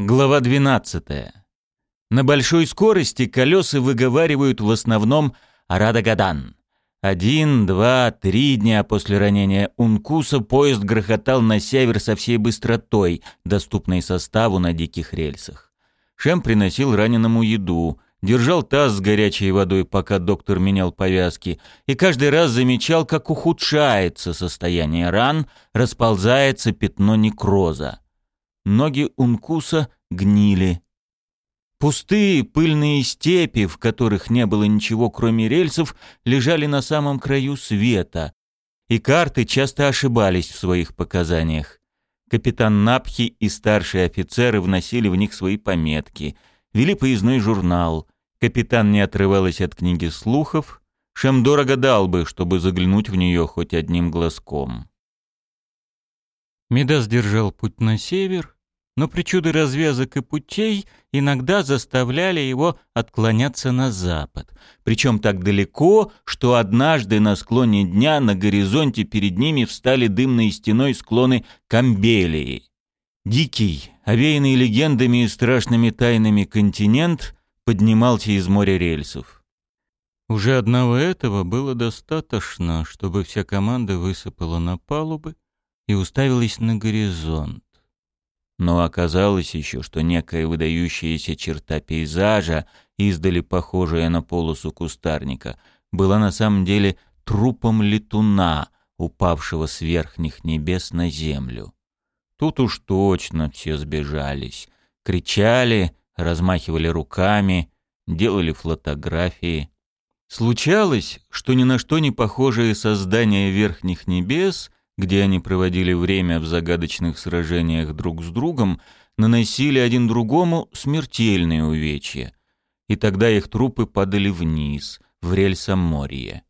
Глава 12. На большой скорости колеса выговаривают в основном «Арадагадан». Один, два, три дня после ранения Ункуса поезд грохотал на север со всей быстротой, доступной составу на диких рельсах. Шем приносил раненому еду, держал таз с горячей водой, пока доктор менял повязки, и каждый раз замечал, как ухудшается состояние ран, расползается пятно некроза. Ноги Ункуса гнили. Пустые пыльные степи, в которых не было ничего кроме рельсов, лежали на самом краю света, и карты часто ошибались в своих показаниях. Капитан Напхи и старшие офицеры вносили в них свои пометки, вели поездной журнал. Капитан не отрывалась от книги слухов, Шем дорого дал бы, чтобы заглянуть в нее хоть одним глазком. Медас держал путь на север, но причуды развязок и путей иногда заставляли его отклоняться на запад, причем так далеко, что однажды на склоне дня на горизонте перед ними встали дымной стеной склоны Камбелии. Дикий, овеянный легендами и страшными тайнами континент поднимался из моря рельсов. Уже одного этого было достаточно, чтобы вся команда высыпала на палубы и уставилась на горизонт. Но оказалось еще, что некая выдающаяся черта пейзажа, издали похожая на полосу кустарника, была на самом деле трупом летуна, упавшего с верхних небес на землю. Тут уж точно все сбежались. Кричали, размахивали руками, делали фотографии. Случалось, что ни на что не похожие создания верхних небес где они проводили время в загадочных сражениях друг с другом, наносили один другому смертельные увечья. И тогда их трупы падали вниз, в рельсоморье.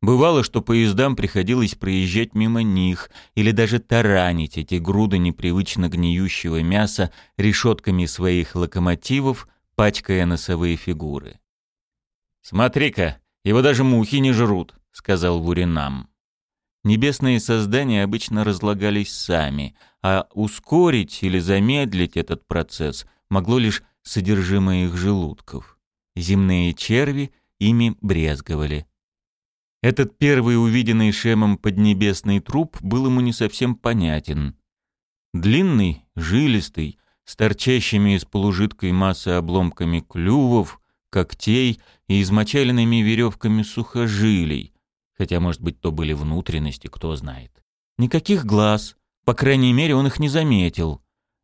Бывало, что поездам приходилось проезжать мимо них или даже таранить эти груды непривычно гниющего мяса решетками своих локомотивов, пачкая носовые фигуры. «Смотри-ка, его даже мухи не жрут», — сказал Вуринам. Небесные создания обычно разлагались сами, а ускорить или замедлить этот процесс могло лишь содержимое их желудков. Земные черви ими брезговали. Этот первый увиденный Шемом поднебесный труп был ему не совсем понятен. Длинный, жилистый, с торчащими из полужидкой массы обломками клювов, когтей и измочаленными веревками сухожилий, Хотя, может быть, то были внутренности, кто знает. Никаких глаз. По крайней мере, он их не заметил.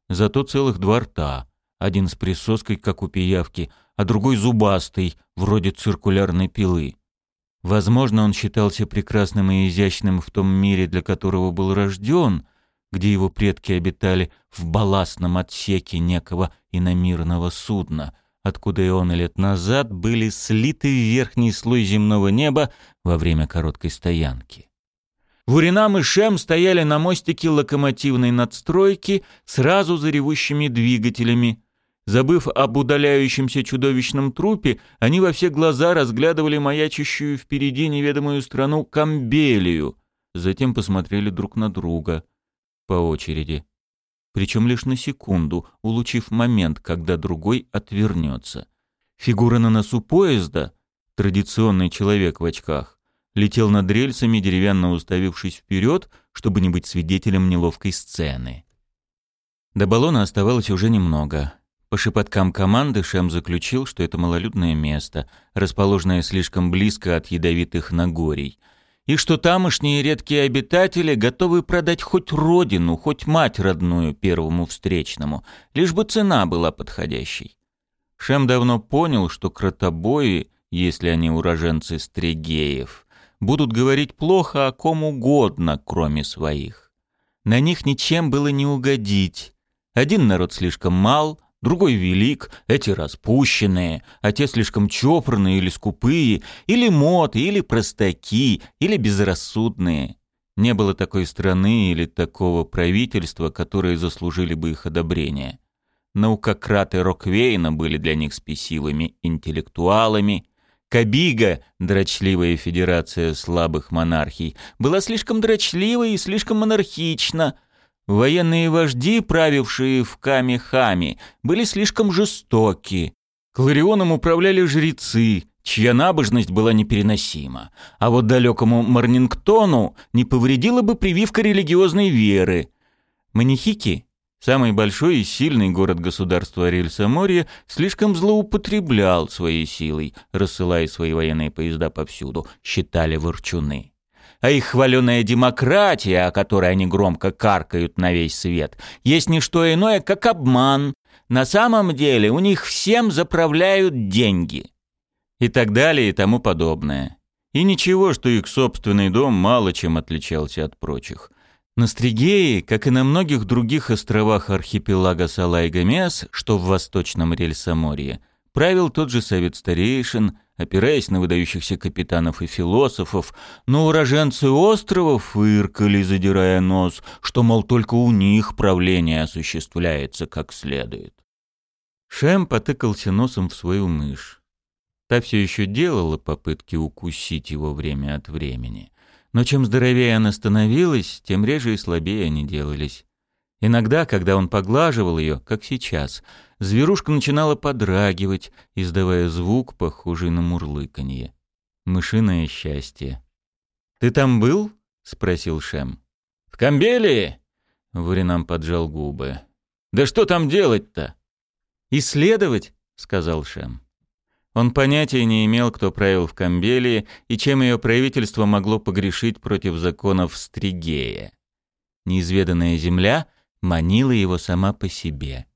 Зато целых два рта. Один с присоской, как у пиявки, а другой зубастый, вроде циркулярной пилы. Возможно, он считался прекрасным и изящным в том мире, для которого был рожден, где его предки обитали в балластном отсеке некого иномирного судна — откуда ионы лет назад были слиты в верхний слой земного неба во время короткой стоянки. Вуринам и Шем стояли на мостике локомотивной надстройки сразу за ревущими двигателями. Забыв об удаляющемся чудовищном трупе, они во все глаза разглядывали маячащую впереди неведомую страну Камбелию, затем посмотрели друг на друга по очереди причем лишь на секунду, улучив момент, когда другой отвернется. Фигура на носу поезда, традиционный человек в очках, летел над рельсами, деревянно уставившись вперед, чтобы не быть свидетелем неловкой сцены. До баллона оставалось уже немного. По шепоткам команды Шем заключил, что это малолюдное место, расположенное слишком близко от ядовитых Нагорий — и что тамошние редкие обитатели готовы продать хоть родину, хоть мать родную первому встречному, лишь бы цена была подходящей. Шем давно понял, что кротобои, если они уроженцы Стригеев, будут говорить плохо о ком угодно, кроме своих. На них ничем было не угодить. Один народ слишком мал, другой велик, эти распущенные, а те слишком чопорные или скупые, или моты, или простаки, или безрассудные. Не было такой страны или такого правительства, которые заслужили бы их одобрение. Наукократы Роквейна были для них спесивыми интеллектуалами. Кабига, дрочливая федерация слабых монархий, была слишком дрочлива и слишком монархична – Военные вожди, правившие в Ками-Хами, были слишком жестоки. Кларионом управляли жрецы, чья набожность была непереносима. А вот далекому Марнингтону не повредила бы прививка религиозной веры. Манихики, самый большой и сильный город-государства Рельсаморья, слишком злоупотреблял своей силой, рассылая свои военные поезда повсюду, считали ворчуны а их хваленая демократия, о которой они громко каркают на весь свет, есть не что иное, как обман. На самом деле у них всем заправляют деньги. И так далее и тому подобное. И ничего, что их собственный дом мало чем отличался от прочих. На Стригее, как и на многих других островах архипелага Салай-Гомес, что в восточном Рельсаморье, правил тот же совет старейшин – опираясь на выдающихся капитанов и философов, но уроженцы островов фыркали, задирая нос, что, мол, только у них правление осуществляется как следует. Шем потыкался носом в свою мышь. Та все еще делала попытки укусить его время от времени. Но чем здоровее она становилась, тем реже и слабее они делались. Иногда, когда он поглаживал ее, как сейчас, зверушка начинала подрагивать, издавая звук, похожий на мурлыканье. Мышиное счастье. «Ты там был?» — спросил Шем. «В Камбелии?» — Варинам поджал губы. «Да что там делать-то?» «Исследовать?» — сказал Шем. Он понятия не имел, кто правил в Камбелии и чем ее правительство могло погрешить против законов Стригея. Неизведанная земля манила его сама по себе.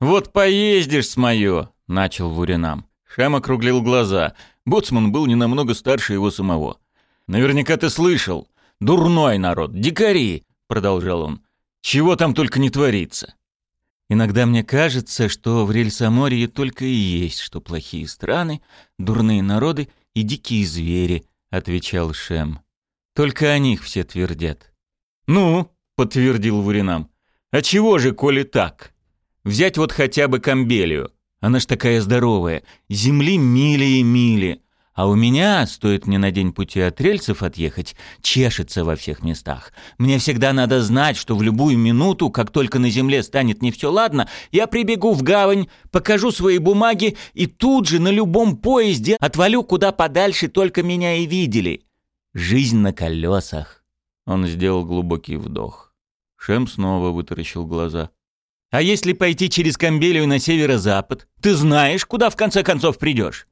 «Вот поездишь с моё!» — начал Вуринам. Шам округлил глаза. Боцман был не намного старше его самого. «Наверняка ты слышал. Дурной народ, дикари!» — продолжал он. «Чего там только не творится!» «Иногда мне кажется, что в Рельсаморье только и есть, что плохие страны, дурные народы и дикие звери», — отвечал Шем. «Только о них все твердят». «Ну?» подтвердил Вуринам. А чего же, коли так? Взять вот хотя бы Камбелию. Она ж такая здоровая. Земли мили и мили. А у меня, стоит мне на день пути от рельсов отъехать, чешется во всех местах. Мне всегда надо знать, что в любую минуту, как только на земле станет не все ладно, я прибегу в гавань, покажу свои бумаги и тут же на любом поезде отвалю куда подальше, только меня и видели. Жизнь на колесах. Он сделал глубокий вдох. Шем снова вытаращил глаза. «А если пойти через Камбелию на северо-запад? Ты знаешь, куда в конце концов придешь?»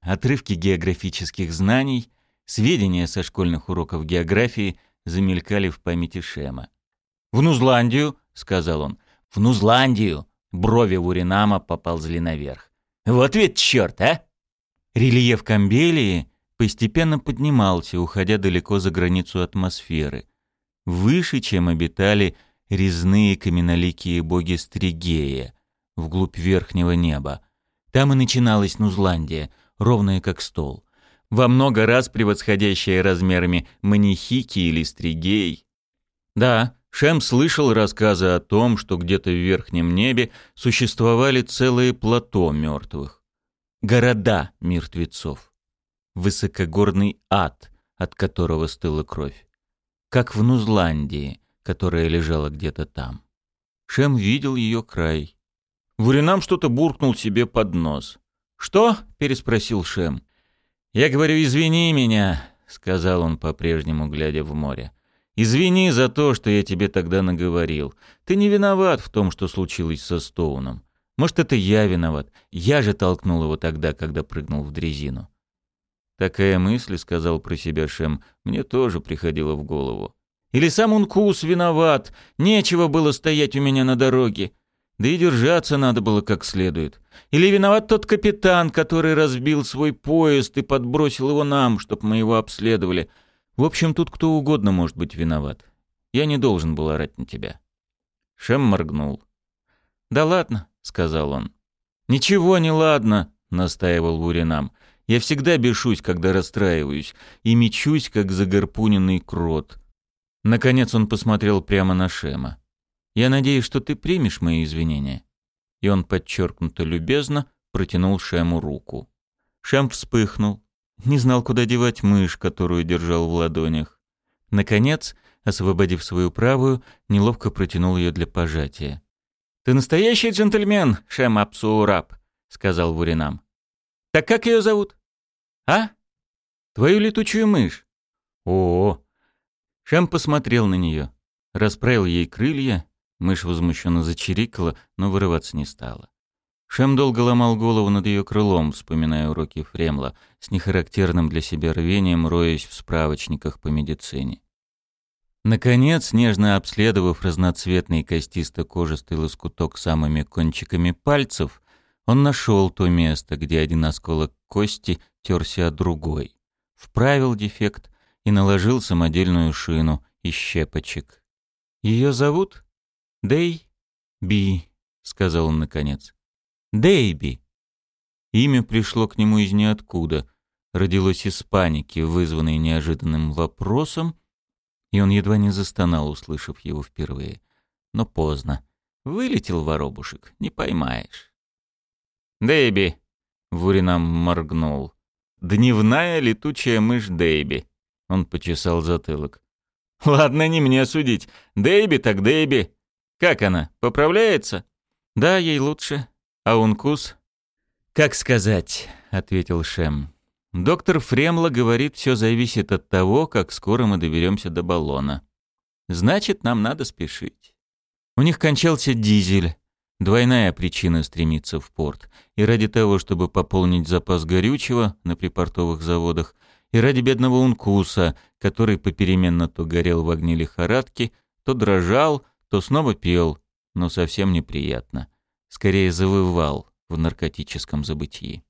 Отрывки географических знаний, сведения со школьных уроков географии замелькали в памяти Шема. «В Нузландию», — сказал он. «В Нузландию!» Брови Уринама поползли наверх. «Вот ведь черт, а!» Рельеф Камбелии постепенно поднимался, уходя далеко за границу атмосферы выше, чем обитали резные каменоликие боги Стригея, вглубь верхнего неба. Там и начиналась Нузландия, ровная как стол, во много раз превосходящая размерами Манихики или Стригей. Да, Шем слышал рассказы о том, что где-то в верхнем небе существовали целые плато мертвых. Города мертвецов. Высокогорный ад, от которого стыла кровь как в Нузландии, которая лежала где-то там. Шем видел ее край. Вуринам что-то буркнул себе под нос. «Что?» — переспросил Шем. «Я говорю, извини меня», — сказал он по-прежнему, глядя в море. «Извини за то, что я тебе тогда наговорил. Ты не виноват в том, что случилось со Стоуном. Может, это я виноват. Я же толкнул его тогда, когда прыгнул в дрезину. Такая мысль, сказал про себя Шем, мне тоже приходила в голову. Или сам Ункус виноват, нечего было стоять у меня на дороге. Да и держаться надо было как следует. Или виноват тот капитан, который разбил свой поезд и подбросил его нам, чтоб мы его обследовали. В общем, тут кто угодно может быть виноват. Я не должен был орать на тебя. Шем моргнул. «Да ладно», — сказал он. «Ничего не ладно», — настаивал Вуринам. Я всегда бешусь, когда расстраиваюсь, и мечусь, как загорпуненный крот. Наконец он посмотрел прямо на Шема. «Я надеюсь, что ты примешь мои извинения». И он подчеркнуто любезно протянул Шему руку. Шем вспыхнул. Не знал, куда девать мышь, которую держал в ладонях. Наконец, освободив свою правую, неловко протянул ее для пожатия. «Ты настоящий джентльмен, Шем Апсуураб», — сказал Вуринам. «Так как ее зовут?» «А? Твою летучую мышь?» «О-о-о!» Шем посмотрел на нее, расправил ей крылья, мышь возмущенно зачирикала, но вырываться не стала. Шем долго ломал голову над ее крылом, вспоминая уроки Фремла, с нехарактерным для себя рвением роясь в справочниках по медицине. Наконец, нежно обследовав разноцветный костисто-кожистый лоскуток самыми кончиками пальцев, он нашел то место, где один осколок кости терся о другой, вправил дефект и наложил самодельную шину из щепочек. «Ее зовут Дэй Би», — сказал он наконец. Дейби. Имя пришло к нему из ниоткуда, родилось из паники, вызванной неожиданным вопросом, и он едва не застонал, услышав его впервые. Но поздно. Вылетел воробушек, не поймаешь. «Дейби!» — Вуринам моргнул. «Дневная летучая мышь Дейби!» Он почесал затылок. «Ладно, не мне судить. Дейби так Дейби. Как она, поправляется?» «Да, ей лучше. А ункус? Как сказать, ответил Шем. Доктор Фремла говорит, все зависит от того, как скоро мы доберемся до баллона. Значит, нам надо спешить. У них кончался дизель. Двойная причина стремиться в порт. И ради того, чтобы пополнить запас горючего на припортовых заводах, и ради бедного ункуса, который попеременно то горел в огне лихорадки, то дрожал, то снова пел, но совсем неприятно скорее завывал в наркотическом забытии.